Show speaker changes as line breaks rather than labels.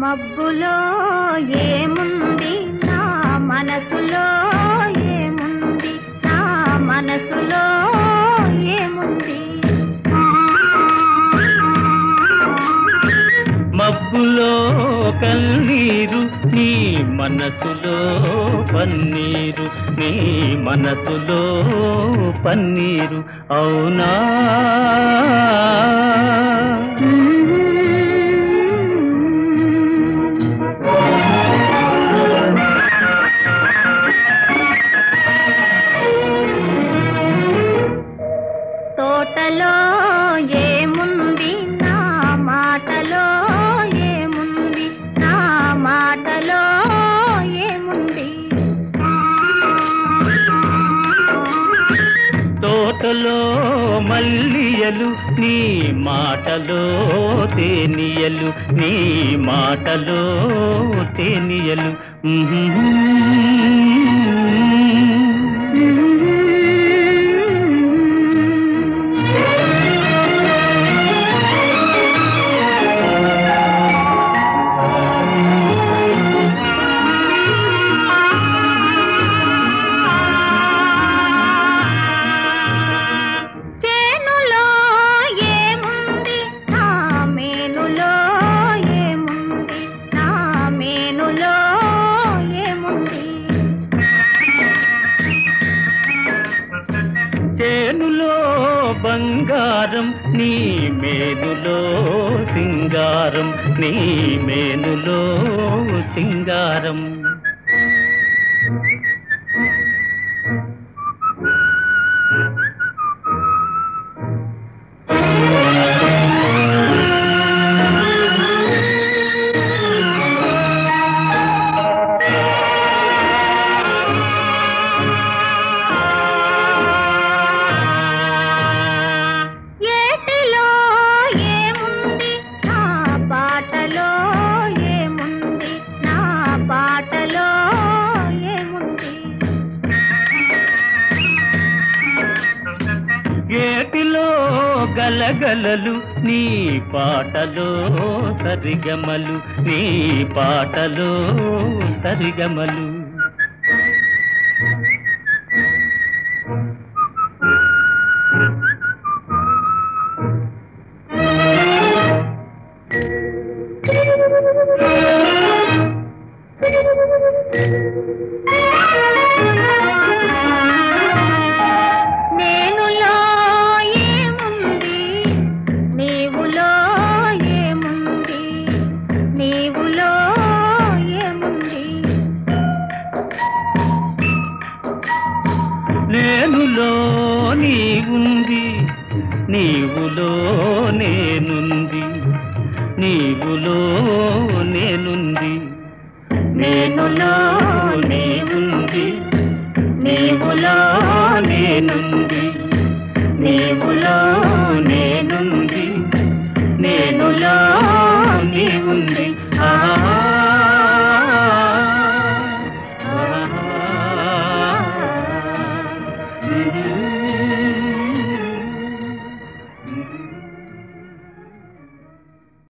మబ్బులో ఏముంది? నా మనసులో ఏముంది? నా మనసులో ఏముంది?
మబ్బులో కన్నీరు నీ మనసులో పన్నీరు నీ మనసులో పన్నీరు. అవునా?
మాటలో ఏముంది? నా మాటలో ఏముంది? నా మాటలో ఏముంది?
తోటలో మల్లియలు నీ మాటలో తేనియలు నీ మాటలో తేనియలు.
సింగారం నీ మేనులో
సింగారం నీ మేనులో సింగారం. గలగలలు నీ పాటలో సరిగమలు నీ పాటలో సరిగమలు.
నీ ఉంది నీవులో నేనుంది నీవులో నేనుంది.
నేనులో నేనుంది నీవులో నేనుంది నీవులో నేనుంది నేనులో నీవుంది.